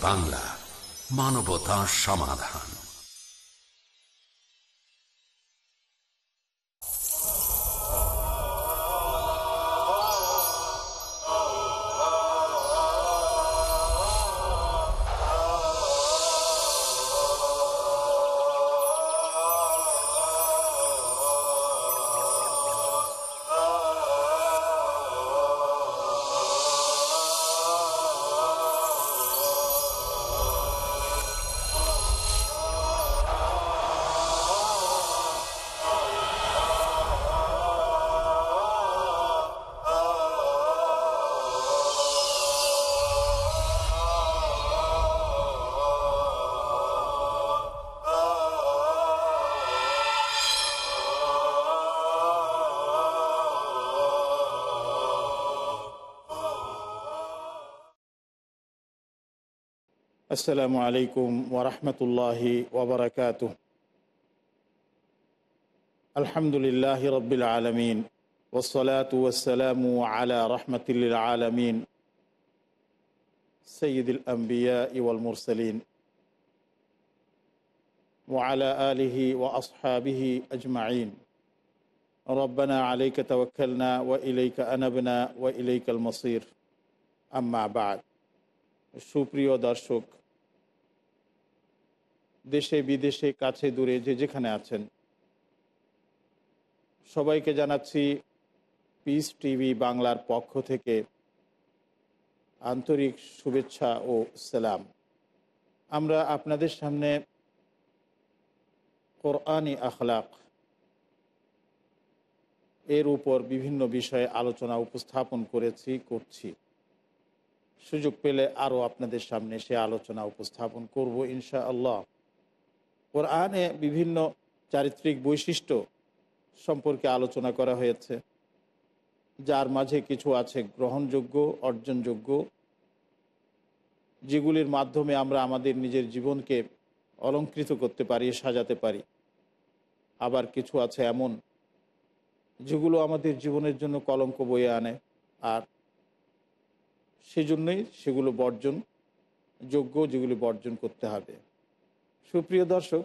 বাংলা মানবতা সমাধান। আসসালামু আলাইকুম ওরহমতুল্লাহি ওবরাকাত আলহামদুলিল্লাহ রবিল আলমিন ওসলাত ওসালাম আলা রহমতুল্লিল আলমিন সঈদুল আম্বিয়া ইউল মুরসলিন وعلى آله وأصحابه أجمعين ربنا عليك توكلنا وإليك أنبنا وإليك المصير أما بعد সুপ্রিয় দর্শক দেশে, বিদেশে, কাছে, দূরে, যে যেখানে আছেন। সবাইকে জানাচ্ছি পিস টিভি বাংলার পক্ষ থেকে আন্তরিক শুভেচ্ছা ও সালাম। আমরা আপনাদের সামনে কোরআনি আখলাক এর উপর বিভিন্ন বিষয়ে আলোচনা উপস্থাপন করেছি, করছি। সুযোগ পেলে আরও আপনাদের সামনে সে আলোচনা উপস্থাপন করব ইনশা আল্লাহ কোরআনে বিভিন্ন চারিত্রিক বৈশিষ্ট্য সম্পর্কে আলোচনা করা হয়েছে, যার মাঝে কিছু আছে গ্রহণযোগ্য, অর্জনযোগ্য, যেগুলির মাধ্যমে আমরা আমাদের নিজের জীবনকে অলঙ্কৃত করতে পারি, সাজাতে পারি। আবার কিছু আছে এমন, যেগুলো আমাদের জীবনের জন্য কলঙ্ক বয়ে আনে, আর সেজন্যই সেগুলো বর্জন, যোগ্য যেগুলি বর্জন করতে হবে। সুপ্রিয় দর্শক,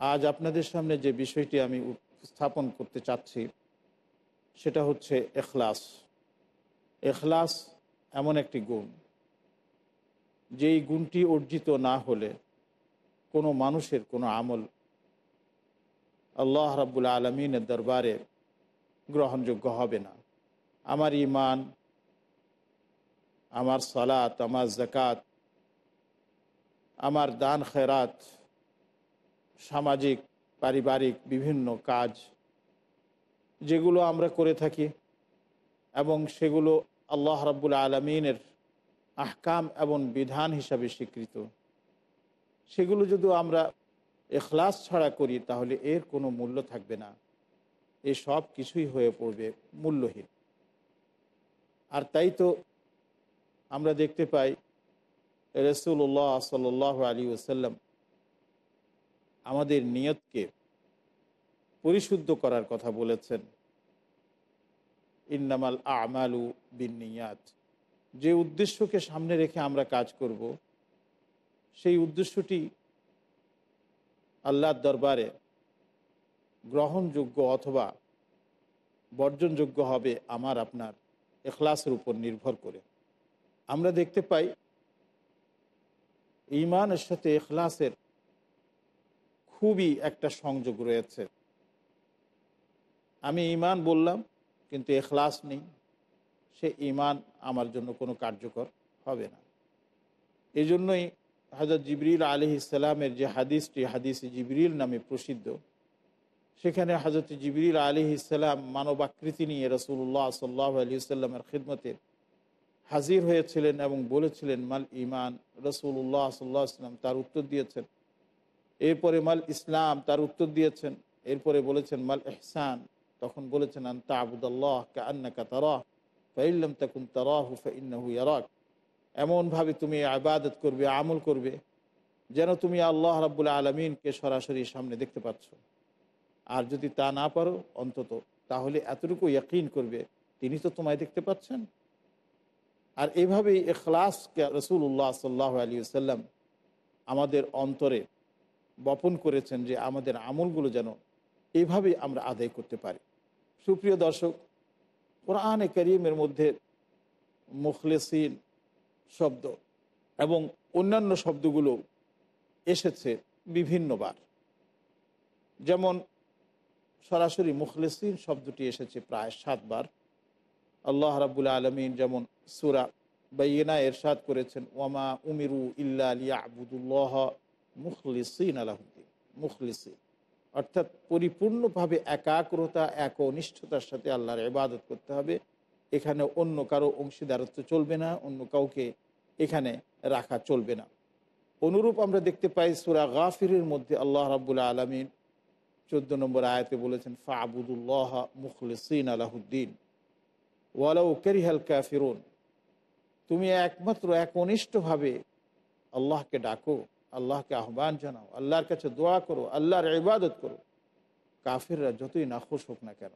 আজ আপনাদের সামনে যে বিষয়টি আমি উপস্থাপন করতে চাচ্ছি, সেটা হচ্ছে এখলাস। এখলাস এমন একটি গুণ। যেই গুণটি অর্জিত না হলে কোনো মানুষের কোনো আমল আল্লাহ রাবুল আলমিনের দরবারে গ্রহণযোগ্য হবে না। আমার ইমান আমার সালাত, আমার জাকাত আমার দান, খেরাত, সামাজিক, পারিবারিক বিভিন্ন কাজ, যেগুলো আমরা করে থাকি এবং সেগুলো আল্লাহ রাব্বুল আলমিনের আহকাম এবং বিধান হিসাবে স্বীকৃত। সেগুলো যদি আমরা এখলাস ছাড়া করি, তাহলে এর কোনো মূল্য থাকবে না। এ সব কিছুই হয়ে পড়বে মূল্যহীন। আর তাই তো আমরা দেখতে পাই রসুল্লাহ সাল আলী ওসাল্লাম আমাদের নিয়তকে পরিশুদ্ধ করার কথা বলেছেন। ইন্নামাল আমালু বিনিয়াত যে উদ্দেশ্যকে সামনে রেখে আমরা কাজ করব, সেই উদ্দেশ্যটি আল্লাহর দরবারে গ্রহণযোগ্য অথবা বর্জনযোগ্য হবে আমার, আপনার, এখলাসের উপর নির্ভর করে। আমরা দেখতে পাই ইমানের সাথে এখলাসের খুবই একটা সংযোগ রয়েছে। আমি ইমান বললাম, কিন্তু এখলাস নেই। সে ইমান আমার জন্য কোনো কার্যকর হবে না। এই জন্যই হজরত জিবরিল আলি ইসলামের যে হাদিসটি, হাদিস জিবরিল নামে প্রসিদ্ধ, সেখানে হজরত জিবরিল আলি ইসলাম মানবাকৃতি নিয়ে রসুল্লাহ সাল্লাহ আলী সাল্লামের খিদমতে হাজির হয়েছিলেন এবং বলেছিলেন, মাল ইমান রসুল্লাহ সাল্লাহ ইসলাম তার উত্তর দিয়েছেন। এরপরে মাল ইসলাম তার উত্তর দিয়েছেন। এরপরে বলেছেন, মাল এহসান তখন বলেছেন, আন্তা আবুদাল্লাহ কা আন্নাকা তারাহ ফাইল্লাম তাকুন তারাহু ফাইন্নাহু ইয়ারাক। এমনভাবে তুমি আবাদত করবে, আমল করবে, যেন তুমি আল্লাহ রাবুল আলমিনকে সরাসরি সামনে দেখতে পাচ্ছ। আর যদি তা না পারো অন্তত, তাহলে এতটুকু ইয়াকিন করবে, তিনি তো তোমায় দেখতে পাচ্ছেন। আর এভাবেই এখলাসকে রসুল্লাহ সাল্লাহ আলী সাল্লাম আমাদের অন্তরে বপন করেছেন যে আমাদের আমলগুলো যেন এইভাবেই আমরা আদায় করতে পারি। সুপ্রিয় দর্শক, কোরআনে করিমের মধ্যে মুখলেসিন শব্দ এবং অন্যান্য শব্দগুলো এসেছে বিভিন্নবার যেমন সরাসরি মুখলেসিন শব্দটি এসেছে প্রায় সাতবার আল্লাহ রাবুল আলমিন যেমন সুরা বাইনা এরশাদ করেছেন, ওয়ামা উমিরু ইল্লা আলিয়া আবুদুল্লাহ মুখলিসিন আলাহুদ্দিন মুখলিসিন। অর্থাৎ পরিপূর্ণভাবে একাগ্রতা, একনিষ্ঠতার সাথে আল্লাহর ইবাদত করতে হবে। এখানে অন্য কারও অংশীদারত্ব চলবে না, অন্য কাউকে এখানে রাখা চলবে না। অনুরূপ আমরা দেখতে পাই সুরা গাফিরের মধ্যে আল্লাহ রাবুল্লাহ আলমিন চোদ্দ নম্বর আয়তে বলেছেন ফা আবুদুল্লাহ মুখলিসিন আলাহুদ্দিন। ওয়ালাউ কেরিহাল কাফিরুন। তুমি একমাত্র একনিষ্ঠভাবে আল্লাহকে ডাকো, আল্লাহকে আহ্বান জানাও, আল্লাহর কাছে দোয়া করো, আল্লাহর ইবাদত করো। কাফিররা যতই নাখোশ হোক না কেন।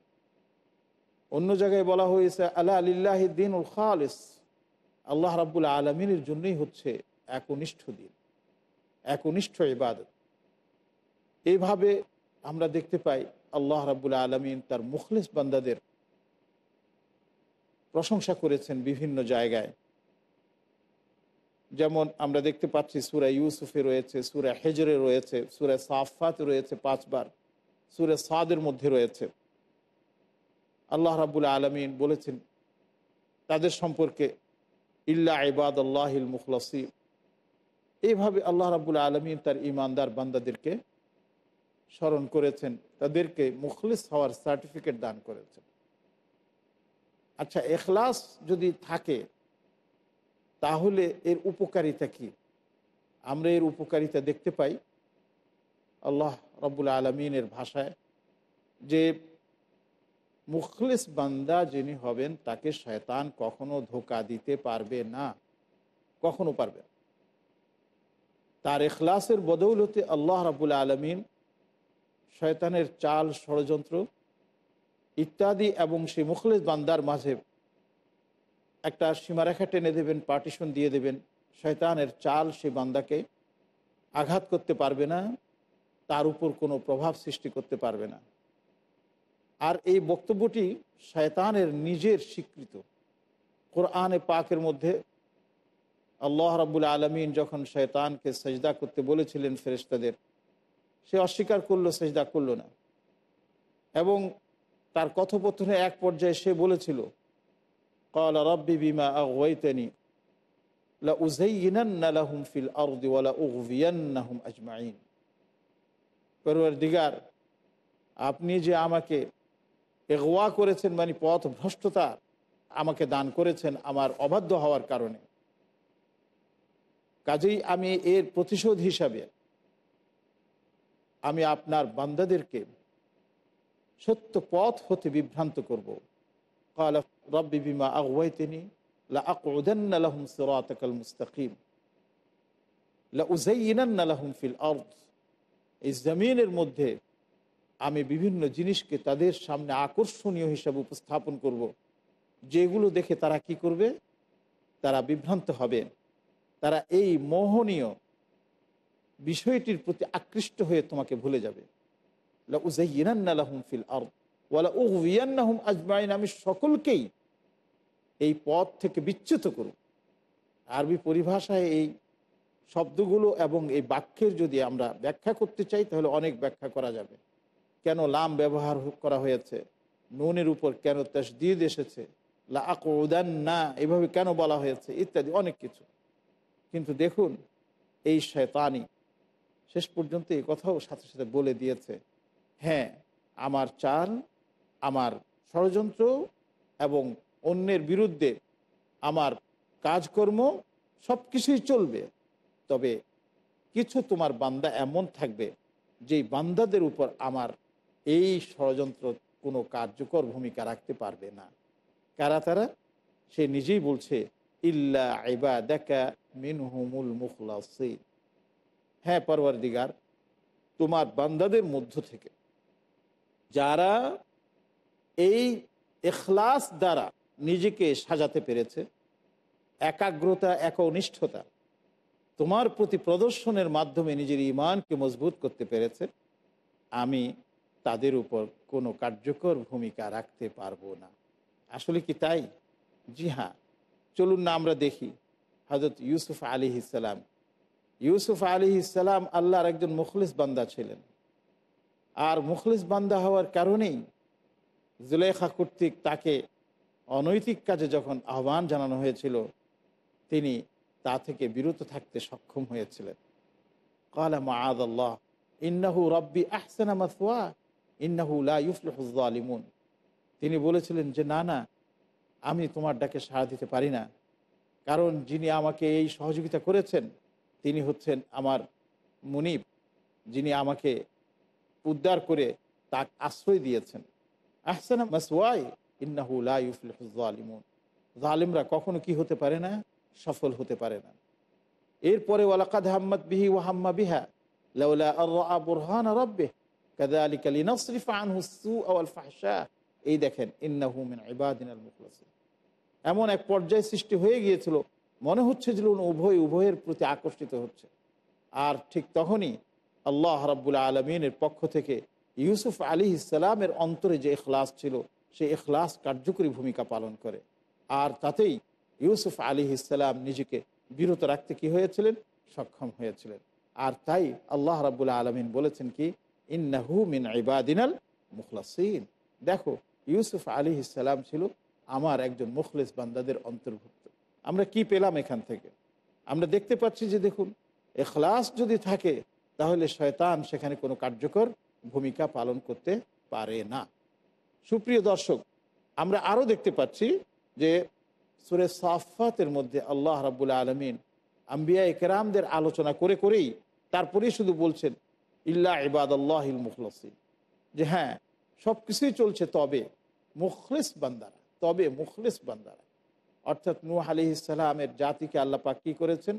অন্য জায়গায় বলা হয়েছে আল্লাহ আলিল্লাহ দিন উল খালিস। আল্লাহ রাবুল আলমিনের জন্যই হচ্ছে একনিষ্ঠ দিন, একনিষ্ঠ ইবাদত। এইভাবে আমরা দেখতে পাই, আল্লাহ রাবুল আলমিন তার মুখলিস বান্দাদের প্রশংসা করেছেন বিভিন্ন জায়গায়। যেমন আমরা দেখতে পাচ্ছি সুরা ইউসুফে রয়েছে, সুরা হেজরে রয়েছে, সুরা সাফাত রয়েছে পাঁচবার, সুরে সাদের মধ্যে রয়েছে। আল্লাহ রাবুল আলমিন বলেছেন, তাদের সম্পর্কে ইল্লা ইবাদ আল্লাহিল মুখলসি এইভাবে আল্লাহ রাবুল আলমিন তার ইমানদার বান্দাদেরকে স্মরণ করেছেন, তাদেরকে মুখলিস হওয়ার সার্টিফিকেট দান করেছেন। আচ্ছা এখলাস যদি থাকে, তাহলে এর উপকারিতা কি? আমরা এর উপকারিতা দেখতে পাই আল্লাহ রব্বুল আলমিনের ভাষায় যে মুখলিস বান্দা যিনি হবেন, তাকে শয়তান কখনো ধোকা দিতে পারবে না। কখনো পারবে তার এখলাসের বদৌলতে আল্লাহ রাবুল আলমিন শয়তানের চাল ষড়যন্ত্র ইত্যাদি এবং সেই মুখলিস বান্দার মাঝে একটা সীমারেখা টেনে দেবেন পার্টিশন দিয়ে দেবেন, শয়তানের চাল সে বান্দাকে আঘাত করতে পারবে না, তার উপর কোনো প্রভাব সৃষ্টি করতে পারবে না। আর এই বক্তব্যটি শয়তানের নিজের স্বীকৃত। কোরআনে পাকের মধ্যে আল্লাহ রাবুল আলমিন যখন শয়তানকে সেজদা করতে বলেছিলেন ফেরেস্তাদের সে অস্বীকার করল, সেজদা করল না। এবং তার কথোপথনে এক পর্যায়ে সে বলেছিল, কলা রব্বি বিমা আগানি আজমাইন। দিগার, আপনি যে আমাকে এগোয়া করেছেন মানে পথ ভ্রষ্টতা, আমাকে দান করেছেন আমার অবাধ্য হওয়ার কারণে। কাজেই আমি এর প্রতিশোধ হিসাবে আমি আপনার বান্দাদেরকে সত্য পথ হতে বিভ্রান্ত করব। রব্বি বিমা আগুয়াই তিনি লাহম সিরাতকাল মুস্তাকিম লাহম ফিল আর্দ এই জমিনের মধ্যে আমি বিভিন্ন জিনিসকে তাদের সামনে আকর্ষণীয় হিসাবে উপস্থাপন করব। যেগুলো দেখে তারা কি করবে? তারা বিভ্রান্ত হবে। তারা এই মোহনীয় বিষয়টির প্রতি আকৃষ্ট হয়ে তোমাকে ভুলে যাবে। আজমাইন আমি সকলকেই এই পথ থেকে বিচ্যুত করব আরবি পরিভাষায় এই শব্দগুলো এবং এই বাক্যের যদি আমরা ব্যাখ্যা করতে চাই, তাহলে অনেক ব্যাখ্যা করা যাবে। কেন লাম ব্যবহার করা হয়েছে? নুনের উপর কেন তসদিদ এসেছে? লা উদান না এভাবে কেন বলা হয়েছে? ইত্যাদি অনেক কিছু। কিন্তু দেখুন, এই শয়তানি শেষ পর্যন্ত এই কথাও সাথে সাথে বলে দিয়েছে। হ্যাঁ আমার চাল, আমার ষড়যন্ত্র এবং অন্যের বিরুদ্ধে আমার কাজকর্ম সব কিছুই চলবে। তবে কিছু তোমার বান্দা এমন থাকবে, যেই বান্দাদের উপর আমার এই ষড়যন্ত্র কোনো কার্যকর ভূমিকা রাখতে পারবে না। কারা তারা? সে নিজেই বলছে, ইল্লা আইবা দেখা মিনহুমুল মুখলাসিন। হ্যাঁ পরবার দিগার তোমার বান্দাদের মধ্য থেকে যারা এই এখলাস দ্বারা নিজেকে সাজাতে পেরেছে, একাগ্রতা, একনিষ্ঠতা, তোমার প্রতি প্রদর্শনের মাধ্যমে নিজের ইমানকে মজবুত করতে পেরেছে, আমি তাদের উপর কোনো কার্যকর ভূমিকা রাখতে পারব না। আসলে কি তাই? জি হ্যাঁ। চলুন না, আমরা দেখি। হজরত ইউসুফ আলী ইসালাম ইউসুফ আলী ইসালাম আল্লাহর একজন মুখলিস বান্দা ছিলেন। আর মুখলিস বান্দা হওয়ার কারণেই জুলেখা কর্তৃক তাকে অনৈতিক কাজে যখন আহ্বান জানানো হয়েছিল, তিনি তা থেকে বিরত থাকতে সক্ষম হয়েছিলেন। কালা মাআদ আল্লাহ ইন্নাহু রব্বি আহসানা মাসওয়া, ইন্নাহু লা ইউফলিহুজ জালিমুন তিনি বলেছিলেন যে, না না, আমি তোমার ডাকে সাড়া দিতে পারি না। কারণ যিনি আমাকে এই সহযোগিতা করেছেন, তিনি হচ্ছেন আমার মুনিব। যিনি আমাকে উদ্ধার করে তা আশ্রয় দিয়েছেন। আহসানা মাসওয়াই ইন্নাহু লা ইউফলিহুজ জালিমুন জালিমরা কখনো কি হতে পারে না? সফল হতে পারে না। এরপরে ওয়ালাকাদ হাম্মদ বিহি ওয়াহাম্মা বিহা, লাউলা আর বুরহান রব্বে কাদালিক লিনাসরিফ আনহু সুআ ওয়াল ফাহশা। এই দেখেন, ইন্নাহু মিন ইবাদিনাল মুখলাসিন। এমন এক পর্যায় সৃষ্টি হয়ে গিয়েছিল, মনে হচ্ছে যে উভয় উভয়ের প্রতি আকর্ষিত হচ্ছে। আর ঠিক তখনই আল্লাহ রাব্বুল আলমিনের পক্ষ থেকে ইউসুফ আলী ইসলামের অন্তরে যে এখলাস ছিল সেই এখলাস কার্যকরী ভূমিকা পালন করে। আর তাতেই ইউসুফ আলী ইসলাম নিজেকে বিরত রাখতে কি হয়েছিলেন? সক্ষম হয়েছিলেন। আর তাই আল্লাহ রাবুল আলমিন বলেছেন কি, ইন্নাহু মিন ইবাদিনাল মুখলাসিন। দেখো, ইউসুফ আলী ইসলাম ছিল আমার একজন মুখলিস বান্দাদের অন্তর্ভুক্ত। আমরা কি পেলাম এখান থেকে? আমরা দেখতে পাচ্ছি যে দেখুন এখলাস যদি থাকে তাহলে শয়তান সেখানে কোনো কার্যকর ভূমিকা পালন করতে পারে না। সুপ্রিয় দর্শক, আমরা আরও দেখতে পাচ্ছি যে সুরে সাফাতের মধ্যে আল্লাহ রাবুল আলমিন আম্বিয়া একরামদের আলোচনা করে করেই তারপরেই শুধু বলছেন, ইল্লা ইবাদ আল্লাহিল মুখলসিন। যে হ্যাঁ সব কিছুই চলছে তবে মুখলিস বান্দারা, তবে মুখলিস বান্দারা। অর্থাৎ নূহ আলি ইসালামের জাতিকে আল্লাহ পাক কী করেছেন?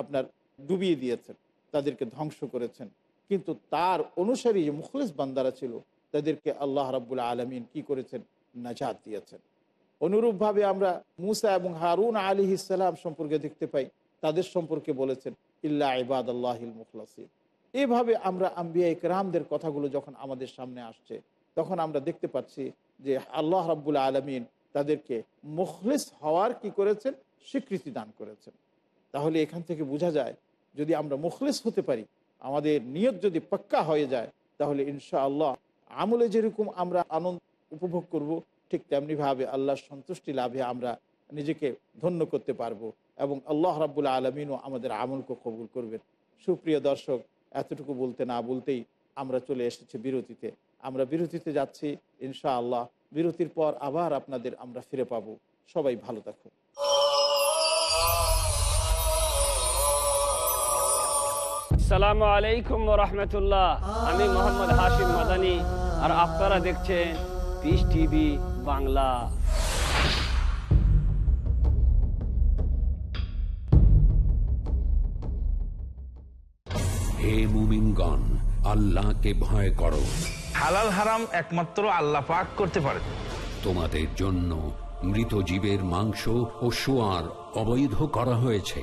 আপনার ডুবিয়ে দিয়েছেন। তাদেরকে ধ্বংস করেছেন। কিন্তু তার অনুসারী যে মুখলিস বান্দারা ছিল, তাদেরকে আল্লাহ রাবুল আলমিন কি করেছেন? নাজাদ দিয়েছেন। অনুরূপভাবে আমরা মুসা এবং হারুন আলী ইসালাম সম্পর্কে দেখতে পাই, তাদের সম্পর্কে বলেছেন, ইল্লা ইবাদ আল্লাহিল মুখলাসিন। এভাবে আমরা আম্বিয়া ইকরামদের কথাগুলো যখন আমাদের সামনে আসছে, তখন আমরা দেখতে পাচ্ছি যে আল্লাহ রাব্বুল আলমিন তাদেরকে মুখলিস হওয়ার কি করেছেন? স্বীকৃতি দান করেছেন। তাহলে এখান থেকে বোঝা যায় যদি আমরা মুখলিস হতে পারি, আমাদের নিয়ত যদি পাক্কা হয়ে যায়, তাহলে ইনশা আল্লাহ আমলে যেরকম আমরা আনন্দ উপভোগ করব, ঠিক তেমনিভাবে আল্লাহর সন্তুষ্টি লাভে আমরা নিজেকে ধন্য করতে পারব এবং আল্লাহ রাবুল আলমিনও আমাদের আমলকে কবুল করবেন। সুপ্রিয় দর্শক, এতটুকু বলতে না বলতেই আমরা চলে এসেছি বিরতিতে। আমরা বিরতিতে যাচ্ছি ইনশা আল্লাহ বিরতির পর আবার আপনাদের আমরা ফিরে পাবো। সবাই ভালো থাকুন। সালামু আলাইকুম রহমতুল্লাহ। আমি মোহাম্মদ হাশিম মাদানি আর আপনারা দেখছেন পিস টিভি বাংলা। হে মুমিনগণ আল্লাহকে ভয় করো। হালাল হারাম একমাত্র আল্লাহ পাক করতে পারে। তোমাদের জন্য মৃত জীবের মাংস ও সোয়ার অবৈধ করা হয়েছে।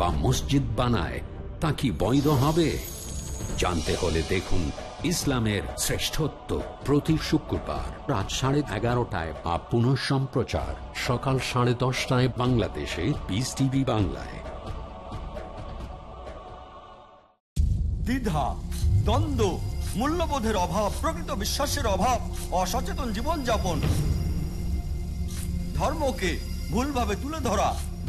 বা মসজিদ বানায়, তা কি বৈধ হবে? জানতে হলে দেখুন ইসলামের শ্রেষ্ঠত্ব প্রতি শুক্রবার রাত সাড়ে এগারোটায় বা পুনঃ সম্প্রচার সকাল সাড়ে দশটায় বাংলাদেশে পিস টিভি বাংলায়। দ্বিধা, দ্বন্দ্ব, মূল্যবোধের অভাব, প্রকৃত বিশ্বাসের অভাব, অসচেতন জীবনযাপন, ধর্মকে ভুলভাবে তুলে ধরা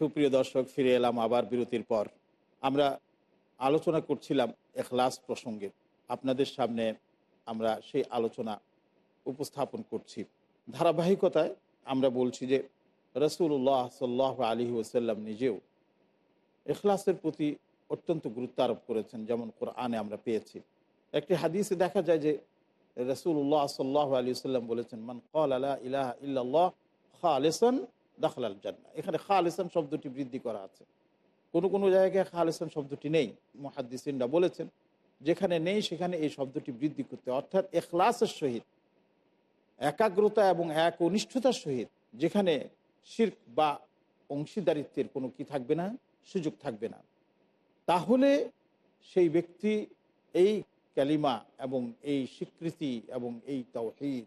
সুপ্রিয় দর্শক, ফিরে এলাম আবার বিরতির পর। আমরা আলোচনা করছিলাম এখলাস প্রসঙ্গে। আপনাদের সামনে আমরা সেই আলোচনা উপস্থাপন করছি। ধারাবাহিকতায় আমরা বলছি যে রসুল্লাহ সাল্লাহ আলী ওসাল্লাম নিজেও এখলাসের প্রতি অত্যন্ত গুরুত্ব আরোপ করেছেন, যেমন কোরআনে আমরা পেয়েছি। একটি হাদিসে দেখা যায় যে রসুল্লাহ সাল্লাহ আলী সাল্লাম বলেছেন, মান কল আলা ইলাহ ইল্লাল্লাহ খালেসন দাখলাল জান্না এখানে খালেসান শব্দটি বৃদ্ধি করা আছে। কোনো কোনো জায়গায় খালেসান শব্দটি নেই। মহাদ্দিসিনরা বলেছেন, যেখানে নেই সেখানে এই শব্দটি বৃদ্ধি করতে অর্থাৎ এখলাসের সহিত, একাগ্রতা এবং এক অনিষ্ঠতার সহিত যেখানে শির্ক বা অংশীদারিত্বের কোনো কি থাকবে না, সুযোগ থাকবে না। তাহলে সেই ব্যক্তি এই ক্যালিমা এবং এই স্বীকৃতি এবং এই তৌহিদ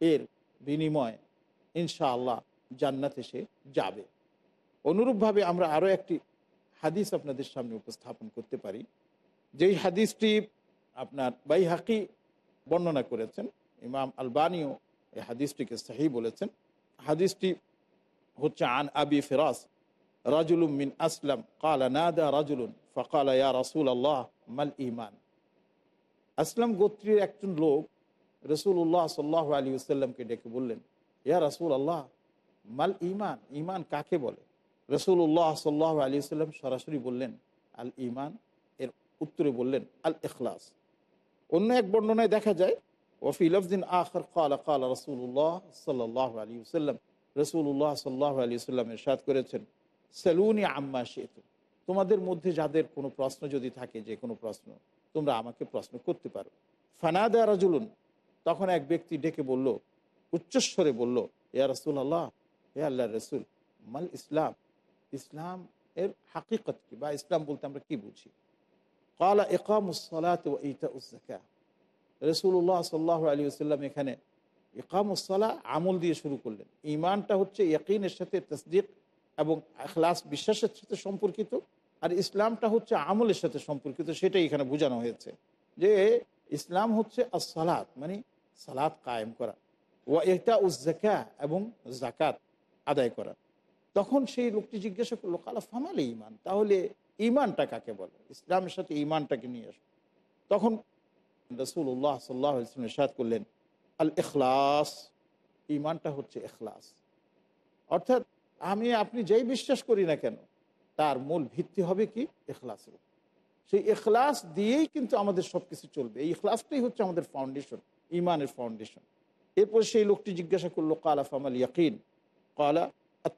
এর বিনিময় ইনশাআল্লাহ জান্নাতে সে যাবে। অনুরূপভাবে আমরা আরও একটি হাদিস আপনাদের সামনে উপস্থাপন করতে পারি। যেই হাদিসটি আপনার বাই হাকি বর্ণনা করেছেন, ইমাম আলবানিও এই হাদিসটিকে সাহি বলেছেন। হাদিসটি হচ্ছে, আন আবি ফিরাস রাজুলুম মিন আসলাম, কালা নাদা রাজুলুন, ফকালা ইয়া রাসুল আল্লাহ মাল ইমান আসলাম গোত্রীর একজন লোক রসুল্লাহ সাল্লাহ আলী সাল্লামকে ডেকে বললেন, ইয়া রাসুল আল্লাহ মাল ইমান ইমান কাকে বলে? রসুল্লাহ সাল্লাহ আলী সাল্লাম সরাসরি বললেন, আল ইমান এর উত্তরে বললেন, আল ইখলাস অন্য এক বর্ণনায় দেখা যায়, ওফি আখর কালা কালা রসুল্লাহ সাল্লাহ আলী সাল্লাম রসুল্লাহ সাল্লাহ আলী সাল্লাম এরশাদ করেছেন, সেলুনি আম্মা শেতু তোমাদের মধ্যে যাদের কোনো প্রশ্ন যদি থাকে, যে কোনো প্রশ্ন, তোমরা আমাকে প্রশ্ন করতে পারো। ফানাদা রাজুলুন, তখন এক ব্যক্তি ডেকে বলল, উচ্চস্বরে বলল, ইয়া রসুল আল্লাহ হে আল্লাহ রসুল, মাল ইসলাম ইসলাম এর হাকিকত কি? বা ইসলাম বলতে আমরা কি বুঝি? কালা একামুসলাত রসুল্লাহ সাল্লাহ আলী আসাল্লাম এখানে ইকামুসলা আমল দিয়ে শুরু করলেন। ইমানটা হচ্ছে ইয়কিনের সাথে তসদিক এবং এখলাস বিশ্বাসের সাথে সম্পর্কিত আর ইসলামটা হচ্ছে আমলের সাথে সম্পর্কিত, সেটাই এখানে বোঝানো হয়েছে যে ইসলাম হচ্ছে সালাত মানে সালাত কায়েম করা। ও এটা উজ্জাকা এবং জাকাত আদায় করা। তখন সেই লোকটি জিজ্ঞাসা করল, কালা ফামালে ইমান তাহলে ইমানটা কাকে বলে? ইসলামের সাথে ইমানটাকে নিয়ে আসো। তখন রসুল্লাহ সাল্লাহ ইসলাম সাদ করলেন, আল এখলাস ইমানটা হচ্ছে এখলাস অর্থাৎ আমি, আপনি যেই বিশ্বাস করি না কেন, তার মূল ভিত্তি হবে কি? এখলাসের সেই এখলাস দিয়েই কিন্তু আমাদের সব কিছু চলবে। এই এখলাসটাই হচ্ছে আমাদের ফাউন্ডেশন ইমানের ফাউন্ডেশন এরপর সেই লোকটি জিজ্ঞাসা করল, কালা ফামাল ইয়াকিন? কালা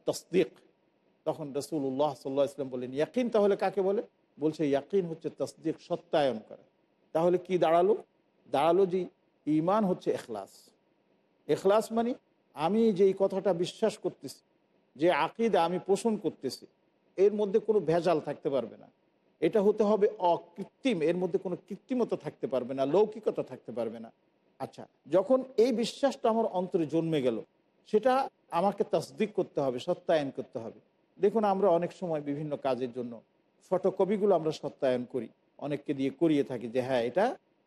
তসদিক তখন রসুল্লাহ সাল্লাহ ইসলাম বললেন, ইয়াকিন তাহলে কাকে বলে? বলছে, ইয়াকিন হচ্ছে তসদিক সত্যায়ন করা। তাহলে কি দাঁড়াল? দাঁড়াল যে ইমান হচ্ছে এখলাস। এখলাস মানে আমি যে এই কথাটা বিশ্বাস করতেছি, যে আকিদা আমি পোষণ করতেছি, এর মধ্যে কোনো ভেজাল থাকতে পারবে না। এটা হতে হবে অকৃত্রিম, এর মধ্যে কোনো কৃত্রিমতা থাকতে পারবে না, লৌকিকতা থাকতে পারবে না। আচ্ছা যখন এই বিশ্বাসটা আমার অন্তরে জন্মে গেল, সেটা আমাকে তসদিক করতে হবে, সত্যায়ন করতে হবে। দেখুন, আমরা অনেক সময় বিভিন্ন কাজের জন্য ফটোকপিগুলো আমরা সত্যায়ন করি। অনেককে দিয়ে করিয়ে থাকি যে হ্যাঁ এটা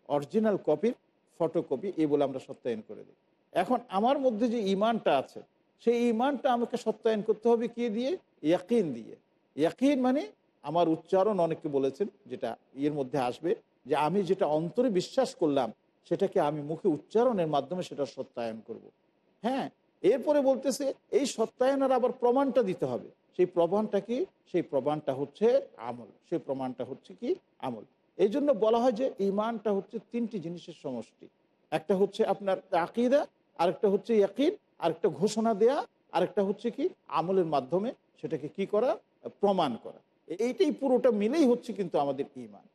অরিজিনাল কপির ফটোকপি, এই বলে আমরা সত্যায়ন করে দিই। এখন আমার মধ্যে যে ইমানটা আছে, সেই ইমানটা আমাকে সত্যায়ন করতে হবে কি দিয়ে? ইয়াকিন দিয়ে। ইয়াকিন মানে আমার উচ্চারণ, অনেকে বলেছেন, যেটা এর মধ্যে আসবে, যে আমি যেটা অন্তরে বিশ্বাস করলাম, সেটাকে আমি মুখে উচ্চারণের মাধ্যমে সেটা সত্যায়ন করব। হ্যাঁ এরপরে বলতেছে, এই সত্যায়নের আবার প্রমাণটা দিতে হবে। সেই প্রমাণটা কি? সেই প্রমাণটা হচ্ছে আমল। সেই প্রমাণটা হচ্ছে কি? আমল। এই জন্য বলা হয় যে ইমানটা হচ্ছে তিনটি জিনিসের সমষ্টি। একটা হচ্ছে আপনার আকিদা, আরেকটা হচ্ছে ইয়াকিন, আরেকটা ঘোষণা দেয়া, আরেকটা হচ্ছে কি? আমলের মাধ্যমে সেটাকে কি করা? প্রমাণ করা। এইটাই পুরোটা মিলেই হচ্ছে কিন্তু আমাদের ইমান।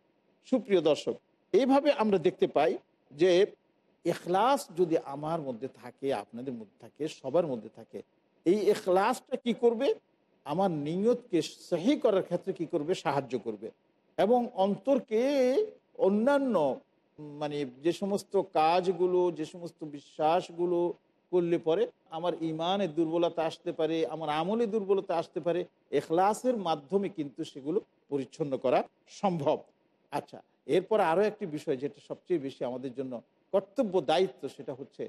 সুপ্রিয় দর্শক, এইভাবে আমরা দেখতে পাই যে এখলাস যদি আমার মধ্যে থাকে, আপনাদের মধ্যে থাকে, সবার মধ্যে থাকে, এই এখলাসটা কি করবে? আমার নিয়তকে সহি করার ক্ষেত্রে কি করবে? সাহায্য করবে। এবং অন্তরকে অন্যান্য মানে যে সমস্ত কাজগুলো, যে সমস্ত বিশ্বাসগুলো করলে পরে আমার ইমানের দুর্বলতা আসতে পারে, আমার আমলে দুর্বলতা আসতে পারে এখলাসের মাধ্যমে কিন্তু সেগুলো পরিচ্ছন্ন করা সম্ভব। আচ্ছা এরপর আরও একটি বিষয় যেটা সবচেয়ে বেশি আমাদের জন্য কর্তব্য দায়িত্ব সেটা হচ্ছে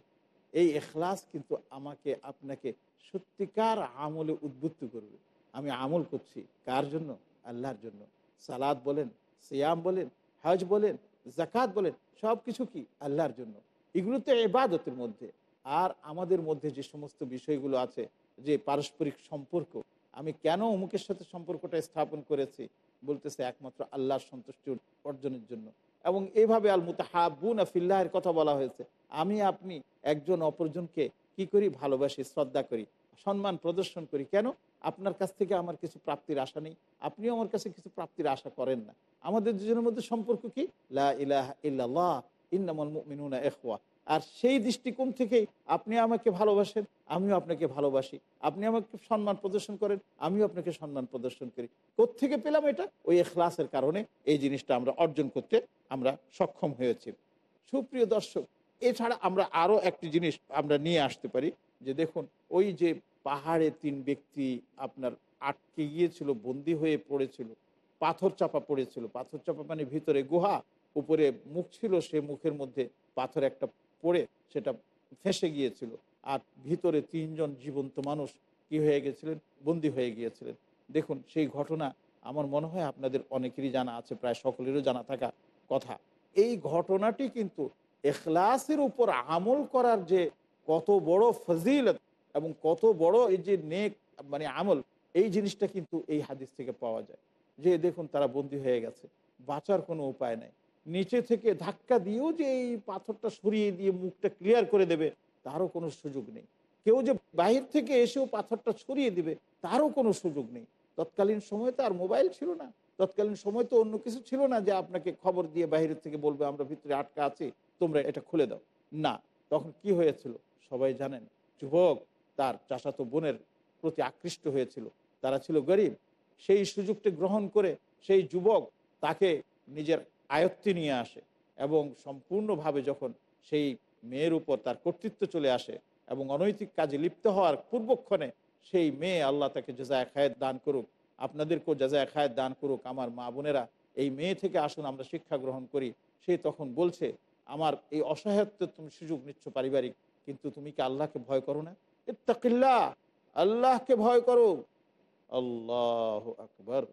এই এখলাস কিন্তু আমাকে আপনাকে সত্যিকার আমলে উদ্বুদ্ধ করবে। আমি আমল করছি কার জন্য? আল্লাহর জন্য। সালাদ বলেন, সিয়াম বলেন, হজ বলেন জাকাত বলেন সব কিছু কি? আল্লাহর জন্য। এগুলো তো এবাদতের মধ্যে। আর আমাদের মধ্যে যে সমস্ত বিষয়গুলো আছে, যে পারস্পরিক সম্পর্ক, আমি কেন অমুকের সাথে সম্পর্কটা স্থাপন করেছি? বলতেছে একমাত্র আল্লাহর সন্তুষ্টি অর্জনের জন্য। এবং এভাবে আল মুতাহাবুন ফিল্লাহের কথা বলা হয়েছে। আমি আপনি একজন অপরজনকে কি করি? ভালোবাসি, শ্রদ্ধা করি, সম্মান প্রদর্শন করি। কেন? আপনার কাছ থেকে আমার কিছু প্রাপ্তির আশা নেই। আপনিও আমার কাছে কিছু প্রাপ্তির আশা করেন না। আমাদের দুজনের মধ্যে সম্পর্ক কি? লা ইলাহ ইল্লাল্লাহ, ইন্নামাল মুমিনুনা ইখওয়া। আর সেই দৃষ্টিকোণ থেকেই আপনি আমাকে ভালোবাসেন, আমিও আপনাকে ভালোবাসি। আপনি আমাকে সম্মান প্রদর্শন করেন, আমিও আপনাকে সম্মান প্রদর্শন করি। কোত্থেকে পেলাম এটা? ওই এখলাসের কারণে এই জিনিসটা আমরা অর্জন করতে আমরা সক্ষম হয়েছি। সুপ্রিয় দর্শক, এছাড়া আমরা আরও একটি জিনিস আমরা নিয়ে আসতে পারি যে দেখুন, ওই যে পাহাড়ে তিন ব্যক্তি আপনার আটকে গিয়েছিল, বন্দি হয়ে পড়েছিল, পাথর চাপা পড়েছিল। পাথর চাপা মানে ভিতরে গুহা, উপরে মুখ ছিল, সে মুখের মধ্যে পাথর একটা পড়ে সেটা ফেসে গিয়েছিল। আর ভিতরে তিনজন জীবন্ত মানুষ কি হয়ে গেছিলেন? বন্দি হয়ে গিয়েছিলেন। দেখুন, সেই ঘটনা আমার মনে হয় আপনাদের অনেকেরই জানা আছে, প্রায় সকলেরও জানা থাকা কথা। এই ঘটনাটি কিন্তু এখলাসের উপর আমল করার যে কত বড় ফজিলত এবং কত বড় এই যে নেক মানে আমল, এই জিনিসটা কিন্তু এই হাদিস থেকে পাওয়া যায়। যে দেখুন, তারা বন্দী হয়ে গেছে। বাঁচার কোনো উপায় নাই। নিচে থেকে ধাক্কা দিয়েও যে এই পাথরটা সরিয়ে দিয়ে মুখটা ক্লিয়ার করে দেবে, তারও কোনো সুযোগ নেই। কেউ যে বাহির থেকে এসেও পাথরটা সরিয়ে দিবে, তারও কোনো সুযোগ নেই। তৎকালীন সময় তো আর মোবাইল ছিল না। তৎকালীন সময় তো অন্য কিছু ছিল না যে আপনাকে খবর দিয়ে বাহিরের থেকে বলবে, আমরা ভিতরে আটকা আছি, তোমরা এটা খুলে দাও। না, তখন কি হয়েছিল সবাই জানেন, যুবক, তার চাচাতো বোনের প্রতি আকৃষ্ট হয়েছিল। তারা ছিল গরিব। সেই সুযোগটি গ্রহণ করে সেই যুবক তাকে নিজের আয়ত্তে নিয়ে আসে এবং সম্পূর্ণভাবে যখন সেই মেয়ের উপর তার কর্তৃত্ব চলে আসে এবং অনৈতিক কাজে লিপ্ত হওয়ার পূর্বক্ষণে সেই মেয়ে আল্লাহ তাকে জেজায় খায়ের দান করুক, আপনাদেরকেও জেজায় খায়ের দান করুক, আমার মা বোনেরা এই মেয়ে থেকে আসুন, আমরা শিক্ষা গ্রহণ করি। সে তখন বলছে, আমার এই অসহায়ত্ব তুমি সুযোগ নিচ্ছ পারিবারিক, কিন্তু তুমি কি আল্লাহকে ভয় করো না? ইত্তাকিল্লাহ, আল্লাহকে ভয় করো। আল্লাহ আকবর।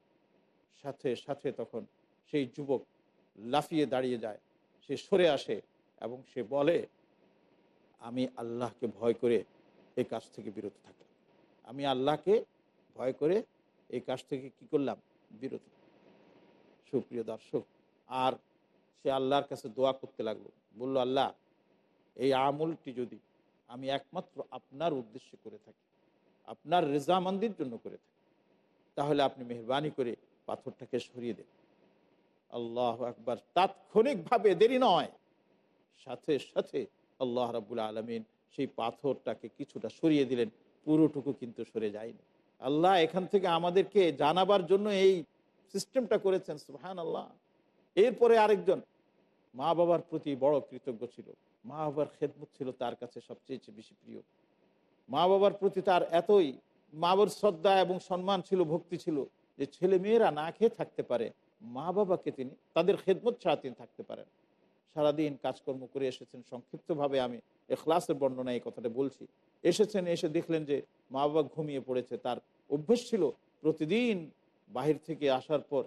সাথে সাথে তখন সেই যুবক লাফিয়ে দাঁড়িয়ে যায়। সে সরে আসে এবং সে বলে, আমি আল্লাহকে ভয় করে এই কাজ থেকে বিরত থাকলাম। আমি আল্লাহকে ভয় করে এই কাজ থেকে কি করলাম? বিরত সুপ্রিয় দর্শক, আর সে আল্লাহর কাছে দোয়া করতে লাগল। বলল, আল্লাহ, এই আমলটি যদি আমি একমাত্র আপনার উদ্দেশ্যে করে থাকি, আপনার রেজামন্দির জন্য করে থাকি, তাহলে আপনি মেহরবানি করে পাথরটাকে সরিয়ে দেন। আল্লাহ একবার তাৎক্ষণিকভাবে দেরি নয়। সাথে সাথে আল্লাহ রাবুল আলমিন সেই পাথরটাকে কিছুটা সরিয়ে দিলেন। পুরোটুকু কিন্তু সরে যায়নি। আল্লাহ এখান থেকে আমাদেরকে জানাবার জন্য এই সিস্টেমটা করেছেন সুহান আল্লাহ এরপরে আরেকজন মা বাবার প্রতি বড় কৃতজ্ঞ ছিল। মা বাবার খেদমত ছিল তার কাছে সবচেয়ে বেশি প্রিয়। মা বাবার প্রতি তার এতই মা বাবার শ্রদ্ধা এবং সম্মান ছিল, ভক্তি ছিল যে ছেলে মেয়েরা না খেয়ে থাকতে পারে। মা বাবাকে তিনি, তাদের খেদমত ছাড়া তিনি থাকতে পারেন। সারাদিন কাজকর্ম করে এসেছেন, সংক্ষিপ্তভাবে আমি এখলাসের বর্ণনা এই কথাটা বলছি। এসেছেন, এসে দেখলেন যে মা বাবা ঘুমিয়ে পড়েছে। তার অভ্যেস ছিল প্রতিদিন বাহির থেকে আসার পর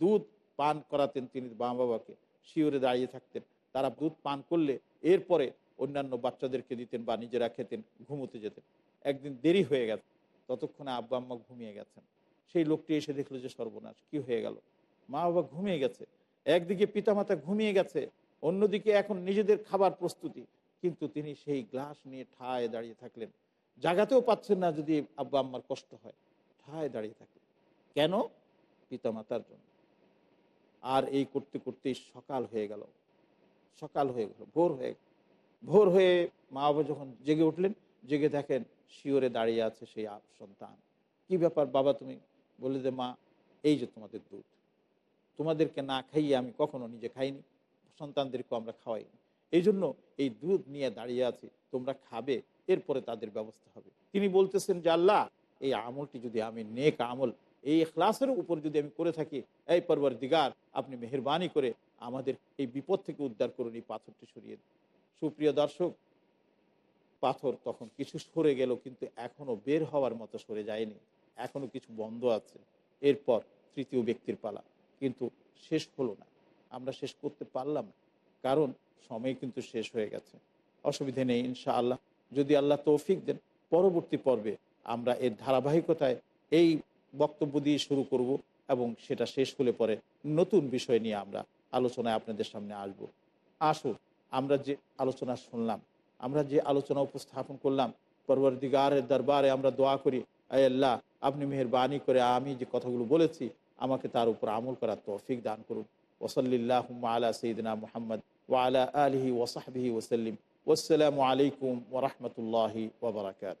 দুধ পান করাতেন তিনি মা বাবাকে। শিওরে দাঁড়িয়ে থাকতেন। তারা দুধ পান করলে এরপরে অন্যান্য বাচ্চাদেরকে দিতেন বা নিজেরা খেতেন, ঘুমোতে যেতেন। একদিন দেরি হয়ে গেছে ততক্ষণে আব্বা আম্মা ঘুমিয়ে গেছেন। সেই লোকটি এসে দেখল যে সর্বনাশ। কি হয়ে গেল? মা বাবা ঘুমিয়ে গেছে। একদিকে পিতামাতা ঘুমিয়ে গেছে, অন্যদিকে এখন নিজেদের খাবার প্রস্তুতি। কিন্তু তিনি সেই গ্লাস নিয়ে ঠায় দাঁড়িয়ে থাকলেন। জাগাতেও পাচ্ছেন না যদি আব্বা আম্মার কষ্ট হয়। ঠায় দাঁড়িয়ে থাকলেন। কেন? পিতামাতার জন্য। আর এই করতে করতেই সকাল হয়ে গেল। সকাল হয়ে গেল, ভোর হয়ে ভোর হয়ে মা বাবা যখন জেগে উঠলেন, জেগে দেখেন শিওরে দাঁড়িয়ে আছে সেই সন্তান। কি ব্যাপার বাবা তুমি? বলে যে, মা, এই যে তোমাদের দুধ। তোমাদেরকে না খাইয়ে আমি কখনো নিজে খাইনি, সন্তানদেরকেও আমরা খাওয়াইনি। এই জন্য এই দুধ নিয়ে দাঁড়িয়ে আছি, তোমরা খাবে, এরপরে তাদের ব্যবস্থা হবে। তিনি বলতেছেন যে, আল্লাহ, এই আমলটি যদি আমি নেক আমল, এই ক্লাসের উপর যদি আমি করে থাকি, এই পর্বর দিগার আপনি মেহরবানি করে আমাদের এই বিপদ থেকে উদ্ধার করুন, এই পাথরটি সরিয়ে দিন। সুপ্রিয় দর্শক, পাথর তখন কিছু সরে গেল, কিন্তু এখনও বের হওয়ার মতো সরে যায়নি। এখনও কিছু বন্ধ আছে। এরপর তৃতীয় ব্যক্তির পালা। কিন্তু শেষ হলো না। আমরা শেষ করতে পারলাম না। কারণ সময় কিন্তু শেষ হয়ে গেছে। অসুবিধে নেই ইনশা আল্লাহ যদি আল্লাহ তৌফিক দেন, পরবর্তী পর্বে আমরা এর ধারাবাহিকতায় এই বক্তব্য দিয়ে শুরু করব এবং সেটা শেষ হলে পরে নতুন বিষয় নিয়ে আমরা আলোচনায় আপনাদের সামনে আসব। আসুন, আমরা যে আলোচনা শুনলাম, আমরা যে আলোচনা উপস্থাপন করলাম পরবর্তী পরবর্তীগারের দরবারে আমরা দোয়া করি আল্লাহ, আপনি মেহরবানি করে আমি যে কথাগুলো বলেছি আমাকে তার উপর আমল করার তৌফিক দান করুন। ওসল্লাহ আলা সঈদিনা মোহাম্মদ ওয়ালা আলহি ওসাহবিহি ওসাল্লিম ওসালামু আলাইকুম ওরহমতুল্লাহি ওবরাকাত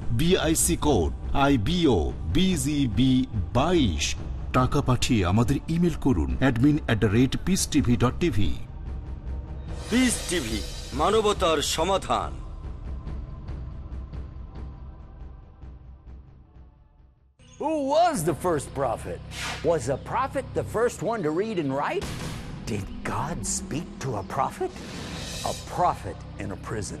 বিআইসি কোড আইবিও বিজিবি বাইশ টাকা পাঠিয়ে আমাদের ইমেল করুন admin at the rate Peace TV dot TV Peace TV মানবতার সমাধান Who was the first prophet? Was a prophet the first one to read and write? Did God speak to a prophet? A prophet in a prison.